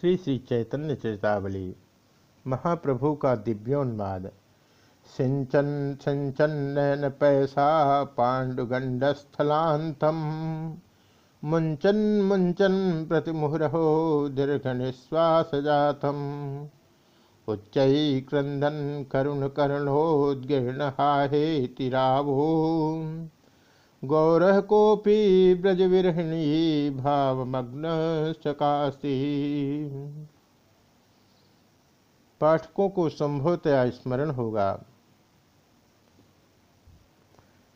श्री श्री चैतन्य चेतावली महाप्रभु का दिव्योन्माद। सिंचन सिंचन नैन पैसा, पांडुगंडस्थलांतम। मुंचन मुंचन प्रतिमुहरहो दीर्घ निश्वास जातम उच्च क्रंदन करुण करुणोदीर्ण हाहे तिरावो गौरह कोपी ब्रज विरहिणी भावमग्न चकासी। पाठकों को संभवतया स्मरण होगा।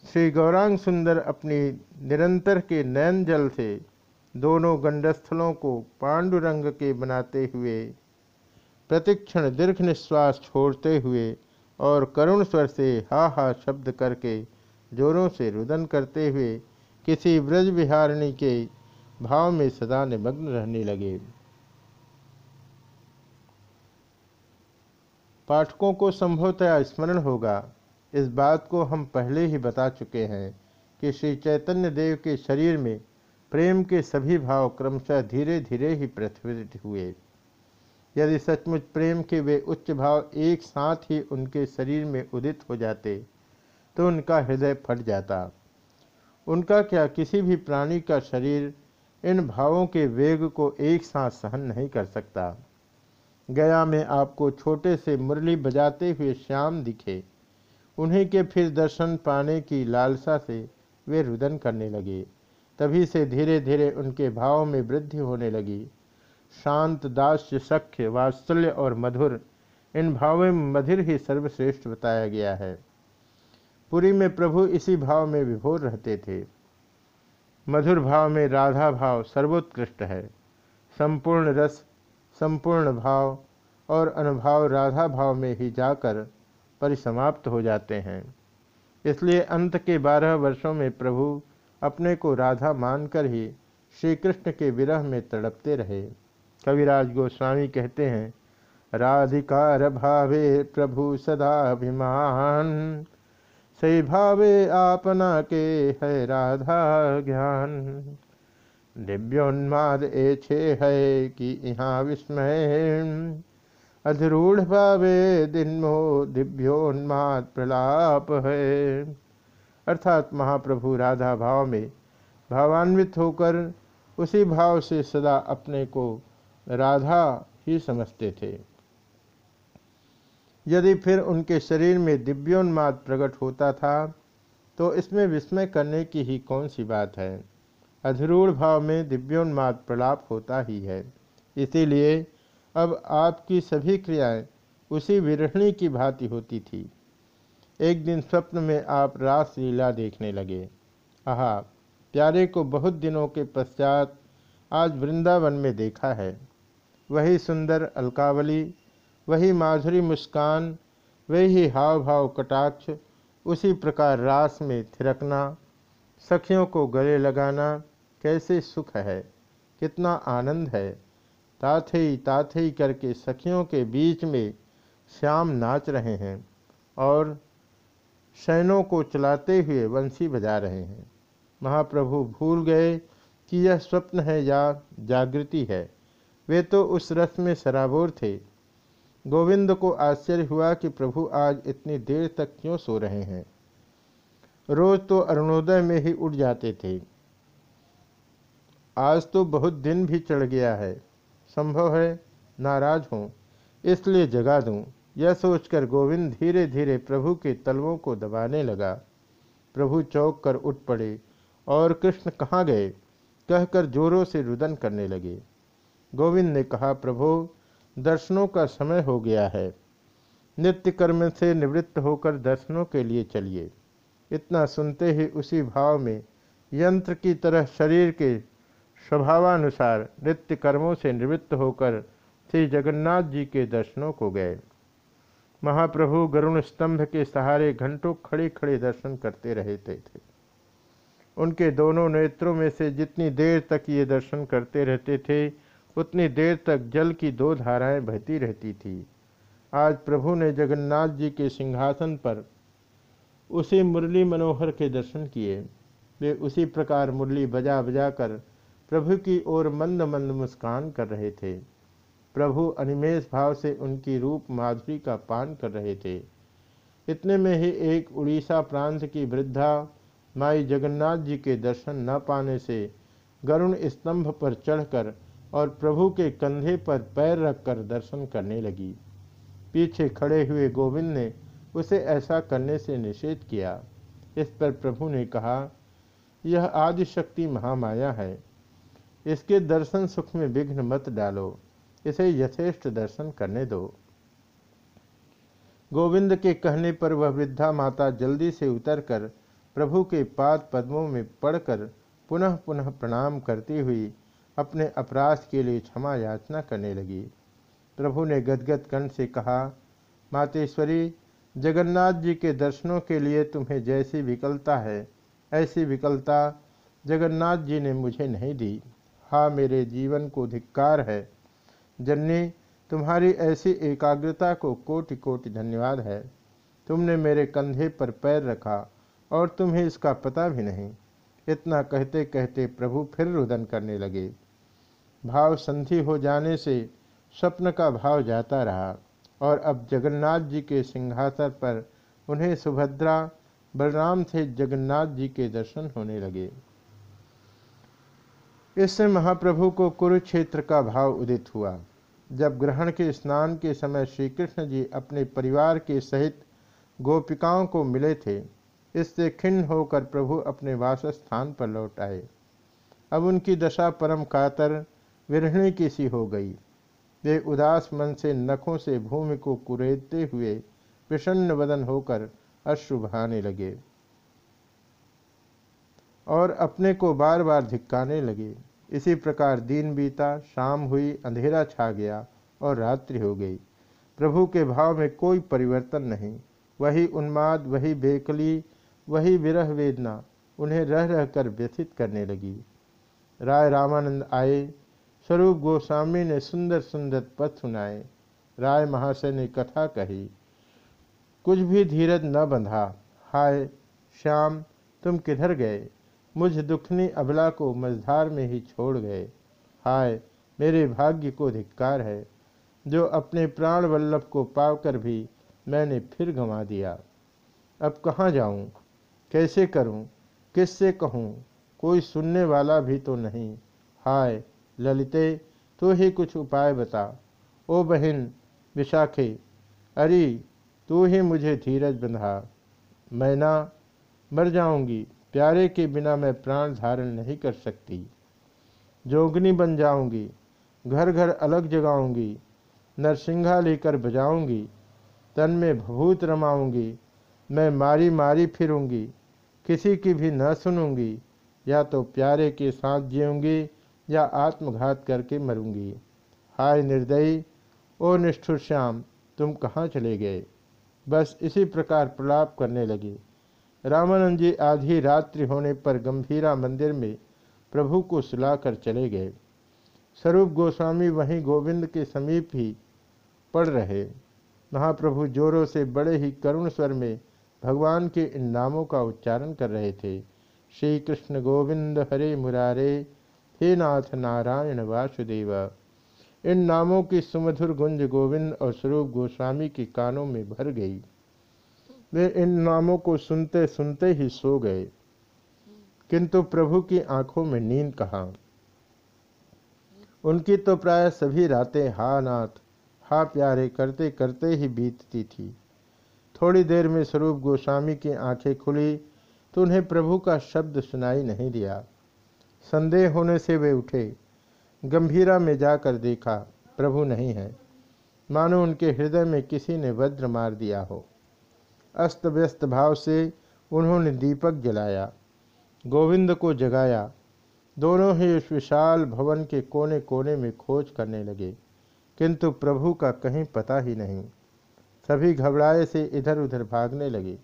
श्री गौरांग सुंदर अपनी निरंतर के नयन जल से दोनों गंडस्थलों को पांडुरंग के बनाते हुए, प्रतिक्षण दीर्घ निश्वास छोड़ते हुए और करुण स्वर से हा हा शब्द करके जोरों से रुदन करते हुए किसी ब्रज विहारिणी के भाव में सदा निमग्न रहने लगे। पाठकों को संभवतया स्मरण होगा, इस बात को हम पहले ही बता चुके हैं कि श्री चैतन्य देव के शरीर में प्रेम के सभी भाव क्रमशः धीरे धीरे ही प्रतिफलित हुए। यदि सचमुच प्रेम के वे उच्च भाव एक साथ ही उनके शरीर में उदित हो जाते तो उनका हृदय फट जाता। उनका क्या किसी भी प्राणी का शरीर इन भावों के वेग को एक साथ सहन नहीं कर सकता? गया में आपको छोटे से मुरली बजाते हुए श्याम दिखे। उन्हीं के फिर दर्शन पाने की लालसा से वे रुदन करने लगे। तभी से धीरे धीरे उनके भाव में वृद्धि होने लगी। शांत, दास्य, सख्य, वात्सल्य और मधुर इन भावों में मधिर ही सर्वश्रेष्ठ बताया गया है। पुरी में प्रभु इसी भाव में विभोर रहते थे। मधुर भाव में राधा भाव सर्वोत्कृष्ट है। संपूर्ण रस, संपूर्ण भाव और अनुभाव राधा भाव में ही जाकर परिसमाप्त हो जाते हैं। इसलिए अंत के बारह वर्षों में प्रभु अपने को राधा मानकर ही श्री कृष्ण के विरह में तड़पते रहे। कविराज गोस्वामी कहते हैं, राधिकार भावे प्रभु सदा अभिमान। सही भावे आपना के है राधा ज्ञान। दिव्योन्माद छे है कि यहाँ विस्मय अधरूढ़ भावे दिनमो दिव्योन्माद प्रलाप है। अर्थात महाप्रभु राधा भाव में भावान्वित होकर उसी भाव से सदा अपने को राधा ही समझते थे। यदि फिर उनके शरीर में दिव्योन्माद प्रकट होता था तो इसमें विस्मय करने की ही कौन सी बात है? अधरूढ़ भाव में दिव्योन्माद प्रलाप होता ही है। इसीलिए अब आपकी सभी क्रियाएँ उसी विरहणी की भांति होती थी। एक दिन स्वप्न में आप रास लीला देखने लगे। आहा, प्यारे को बहुत दिनों के पश्चात आज वृंदावन में देखा है। वही सुंदर अलकावली वही माधुरी मुस्कान वही हाव भाव कटाक्ष, उसी प्रकार रास में थिरकना, सखियों को गले लगाना, कैसे सुख है, कितना आनंद है। ताथई ताथई करके सखियों के बीच में श्याम नाच रहे हैं और शयनों को चलाते हुए वंशी बजा रहे हैं। महाप्रभु भूल गए कि यह स्वप्न है या जागृति है। वे तो उस रस में सराबोर थे। गोविंद को आश्चर्य हुआ कि प्रभु आज इतनी देर तक क्यों सो रहे हैं। रोज तो अरुणोदय में ही उठ जाते थे। आज तो बहुत दिन भी चढ़ गया है। संभव है नाराज़ हूँ, इसलिए जगा दूँ। यह सोचकर गोविंद धीरे धीरे प्रभु के तलवों को दबाने लगा। प्रभु चौक कर उठ पड़े और कृष्ण कहाँ गए? कहकर जोरों से रुदन करने लगे। गोविंद ने कहा, प्रभु दर्शनों का समय हो गया है। नित्य कर्म से निवृत्त होकर दर्शनों के लिए चलिए। इतना सुनते ही उसी भाव में यंत्र की तरह शरीर के स्वभावानुसार नित्य कर्मों से निवृत्त होकर श्री जगन्नाथ जी के दर्शनों को गए। महाप्रभु गरुण स्तंभ के सहारे घंटों खड़े खड़े दर्शन करते रहते थे। उनके दोनों नेत्रों में से जितनी देर तक ये दर्शन करते रहते थे उतनी देर तक जल की दो धाराएँ बहती रहती थी। आज प्रभु ने जगन्नाथ जी के सिंहासन पर उसी मुरली मनोहर के दर्शन किए। वे उसी प्रकार मुरली बजा बजा कर प्रभु की ओर मंद मंद मुस्कान कर रहे थे। प्रभु अनिमेष भाव से उनकी रूप माधुरी का पान कर रहे थे। इतने में ही एक उड़ीसा प्रांत की वृद्धा माई जगन्नाथ जी के दर्शन न पाने से गरुण स्तंभ पर चढ़कर और प्रभु के कंधे पर पैर रखकर दर्शन करने लगी। पीछे खड़े हुए गोविंद ने उसे ऐसा करने से निषेध किया। इस पर प्रभु ने कहा, यह आदिशक्ति महामाया है। इसके दर्शन सुख में विघ्न मत डालो। इसे यथेष्ट दर्शन करने दो गोविंद के कहने पर वह वृद्धा माता जल्दी से उतरकर प्रभु के पाद पद्मों में पड़कर पुनः पुनः प्रणाम करती हुई अपने अपराध के लिए क्षमा याचना करने लगी। प्रभु ने गदगद कंठ से कहा, मातेश्वरी, जगन्नाथ जी के दर्शनों के लिए तुम्हें जैसी विकलता है, ऐसी विकलता जगन्नाथ जी ने मुझे नहीं दी। हाँ मेरे जीवन को धिक्कार है। जननी, तुम्हारी ऐसी एकाग्रता को कोटि कोटि धन्यवाद है। तुमने मेरे कंधे पर पैर रखा और तुम्हें इसका पता भी नहीं। इतना कहते कहते प्रभु फिर रुदन करने लगे। भाव संधि हो जाने से स्वप्न का भाव जाता रहा और अब जगन्नाथ जी के सिंहासन पर उन्हें सुभद्रा, बलराम से जगन्नाथ जी के दर्शन होने लगे। इससे महाप्रभु को कुरुक्षेत्र का भाव उदित हुआ। जब ग्रहण के स्नान के समय श्री कृष्ण जी अपने परिवार के सहित गोपिकाओं को मिले थे, इससे खिन्न होकर प्रभु अपने वास स्थान पर लौट आए। अब उनकी दशा परम कातर विरहणी की सी हो गई? वे उदास मन से नखों से भूमि को कुरेदते हुए प्रसन्न वदन होकर अश्रु बहाने लगे और अपने को बार बार धिक्काने लगे। इसी प्रकार दिन बीता, शाम हुई, अंधेरा छा गया और रात्रि हो गई। प्रभु के भाव में कोई परिवर्तन नहीं। वही उन्माद, वही बेकली, वही विरह वेदना उन्हें रह रह कर व्यथित करने लगी। राय रामानंद आए स्वरूप गोस्वामी ने सुंदर सुंदर पथ सुनाए। राय महाशय ने कथा कही, कुछ भी धीरज न बंधा। हाय श्याम, तुम किधर गए? मुझ दुखनी अबला को मझधार में ही छोड़ गए। हाय, मेरे भाग्य को धिक्कार है। जो अपने प्राण वल्लभ को पाकर भी मैंने फिर गंवा दिया। अब कहाँ जाऊँ? कैसे करूँ? किससे कहूँ? कोई सुनने वाला भी तो नहीं। हाय ललिते, तू ही कुछ उपाय बता। ओ बहन विशाखे, अरे, तू ही मुझे धीरज बंधा। मैं ना मर जाऊँगी, प्यारे के बिना मैं प्राण धारण नहीं कर सकती। जोगनी बन जाऊँगी घर घर अलग जगाऊँगी नरसिंघा लेकर बजाऊँगी, तन में भभूत रमाऊँगी, मैं मारी मारी फिरूँगी, किसी की भी न सुनूँगी, या तो प्यारे के साथ जीऊँगी या आत्मघात करके मरूँगी। हाय निर्दयी, ओ निष्ठुर श्याम, तुम कहाँ चले गए? बस इसी प्रकार प्रलाप करने लगी। रामानंद जी आधी रात्रि होने पर गंभीरा मंदिर में प्रभु को सुलाकर चले गए। स्वरूप गोस्वामी वहीं गोविंद के समीप ही पड़ रहे। महाप्रभु जोरों से बड़े ही करुण स्वर में भगवान के इन नामों का उच्चारण कर रहे थे। श्री कृष्ण गोविंद हरे मुरारे हे नाथ नारायण वासुदेव, इन नामों की सुमधुर गुंज गोविंद और स्वरूप गोस्वामी के कानों में भर गई। वे इन नामों को सुनते सुनते ही सो गए। किंतु प्रभु की आँखों में नींद कहा? उनकी तो प्राय सभी रातें हा नाथ, हा प्यारे करते करते ही बीतती थी। थोड़ी देर में स्वरूप गोस्वामी की आँखें खुली तो उन्हें प्रभु का शब्द सुनाई नहीं दिया। संदेह होने से वे उठे। गंभीरा में जाकर देखा, प्रभु नहीं है। मानो उनके हृदय में किसी ने वज्र मार दिया हो। अस्त व्यस्त भाव से उन्होंने दीपक जलाया, गोविंद को जगाया। दोनों ही उस विशाल भवन के कोने कोने में खोज करने लगे, किंतु प्रभु का कहीं पता ही नहीं। सभी घबराए से इधर उधर भागने लगे।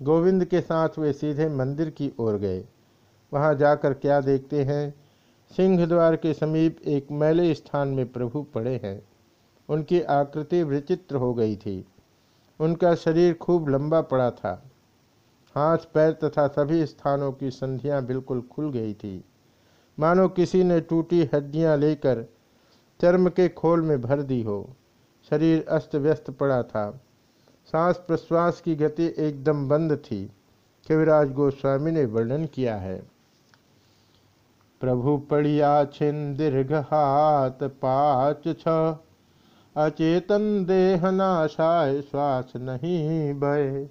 गोविंद के साथ वे सीधे मंदिर की ओर गए। वहाँ जाकर क्या देखते हैं? सिंह द्वार के समीप एक मैले स्थान में प्रभु पड़े हैं। उनकी आकृति विचित्र हो गई थी। उनका शरीर खूब लंबा पड़ा था। हाथ, पैर तथा सभी स्थानों की संधियाँ बिल्कुल खुल गई थी। मानो किसी ने टूटी हड्डियाँ लेकर चर्म के खोल में भर दी हो। शरीर अस्त व्यस्त पड़ा था। सांस प्रश्वास की गति एकदम बंद थी। कविराज गोस्वामी ने वर्णन किया है। प्रभु पड़िया छिन दीर्घ हाथ पाच छ। अचेतन देह नाशाय श्वास नहीं भय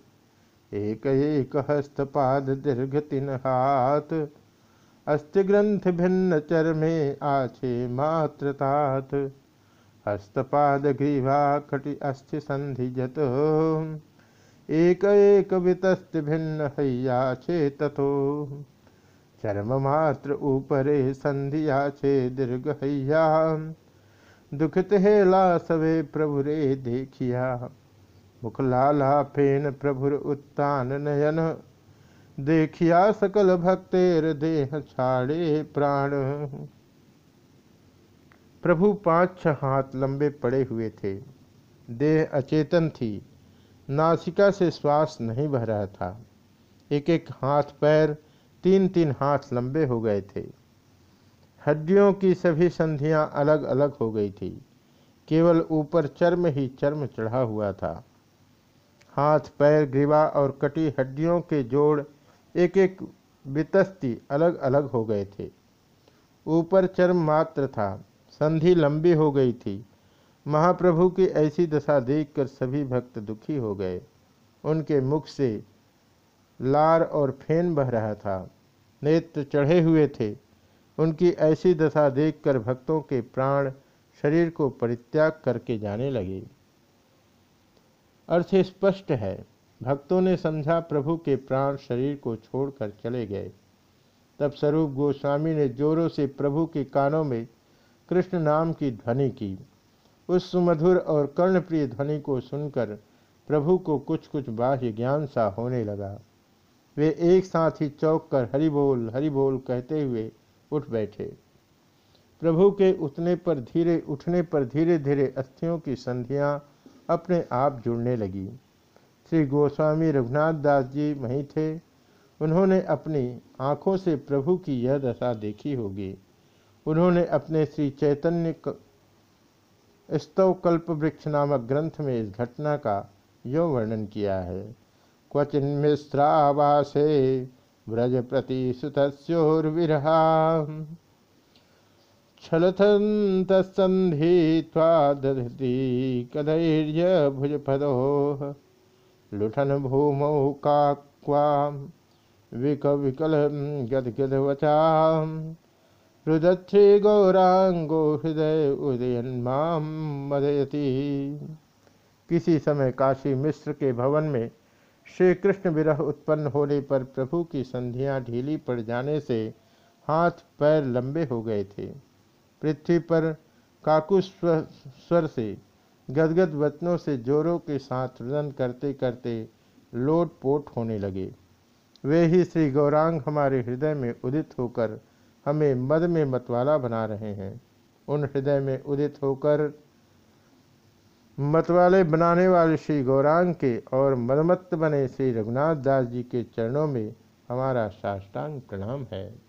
एक एक हस्तपाद दीर्घ तीन हाथ। अस्थि ग्रंथ भिन्न चरमे आछे मात्र तात। हस्तपाद ग्रीवा कटि अस्थि संधि जत। एक एक वितस्त भिन्न हैया छे तथो चरम मात्र ऊपरे संधिया छे दीर्घ हैया दुखित हेला सवे प्रभु रे देखिया। मुख लाला फेन प्रभुर उत्तान नयन। देखिया सकल भक्तेर देह छाड़े प्राण। प्रभु पाँच छह हाथ लंबे पड़े हुए थे। देह अचेतन थी। नासिका से श्वास नहीं बह रहा था। एक एक हाथ पैर तीन तीन हाथ लंबे हो गए थे। हड्डियों की सभी संधियाँ अलग अलग हो गई थी। केवल ऊपर चर्म ही चर्म चढ़ा हुआ था। हाथ, पैर, ग्रीवा और कटी हड्डियों के जोड़ एक एक वितस्ती अलग अलग हो गए थे। ऊपर चर्म मात्र था। संधि लंबी हो गई थी। महाप्रभु की ऐसी दशा देखकर सभी भक्त दुखी हो गए। उनके मुख से लार और फेन बह रहा था। नेत्र चढ़े हुए थे। उनकी ऐसी दशा देखकर भक्तों के प्राण शरीर को परित्याग करके जाने लगे। अर्थ स्पष्ट है। भक्तों ने समझा प्रभु के प्राण शरीर को छोड़कर चले गए। तब स्वरूप गोस्वामी ने जोरों से प्रभु के कानों में कृष्ण नाम की ध्वनि की। उस सुमधुर और कर्णप्रिय ध्वनि को सुनकर प्रभु को कुछ कुछ बाह्य ज्ञान सा होने लगा। वे एक साथ ही चौक कर हरि बोल हरि बोल कहते हुए उठ बैठे। प्रभु के उठने पर धीरे, उठने पर धीरे धीरे अस्थियों की संधियाँ अपने आप जुड़ने लगी। श्री गोस्वामी रघुनाथ दास जी वहीं थे। उन्होंने अपनी आँखों से प्रभु की यह दशा देखी होगी। उन्होंने अपने श्री चैतन्य स्तव कल्प वृक्ष नामक ग्रंथ में इस घटना का यो वर्णन किया है। क्वचिन मिश्रावासे व्रज प्रति सुतस्योर्विरहा छलथन्तसन्धित्वा दधति कदैर्य भुजपदोः लुठन भूमौ काक्वां विकविकल गदगदवचां रुदच्छे गौरांगो हृदय उदयन्मां मदयति। किसी समय काशी मिश्र के भवन में श्री कृष्ण विरह उत्पन्न होने पर प्रभु की संधियाँ ढीली पड़ जाने से हाथ पैर लंबे हो गए थे। पृथ्वी पर काकुस्वर स्वर से, गदगद वचनों से जोरों के साथ रुदन करते करते लोट पोट होने लगे। वे ही श्री गौरांग हमारे हृदय में उदित होकर हमें मद में मतवाला बना रहे हैं। उन हृदय में उदित होकर मतवाले बनाने वाले श्री गौरांग के और मदमत्त बने श्री रघुनाथ दास जी के चरणों में हमारा साष्टांग प्रणाम है।